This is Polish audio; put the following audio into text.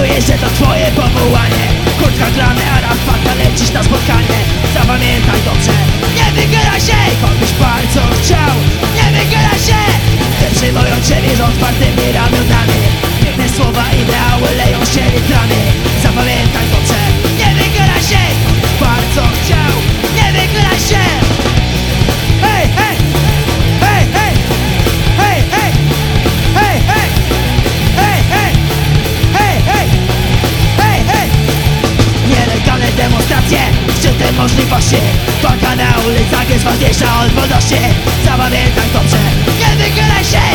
Czuję, że to twoje powołanie. Kurtka dla Arafata Odbywasz się. Walka na ulicach jest ważniejsza od wolności Zapamiętaj tak dobrze. Nie wychylaj się!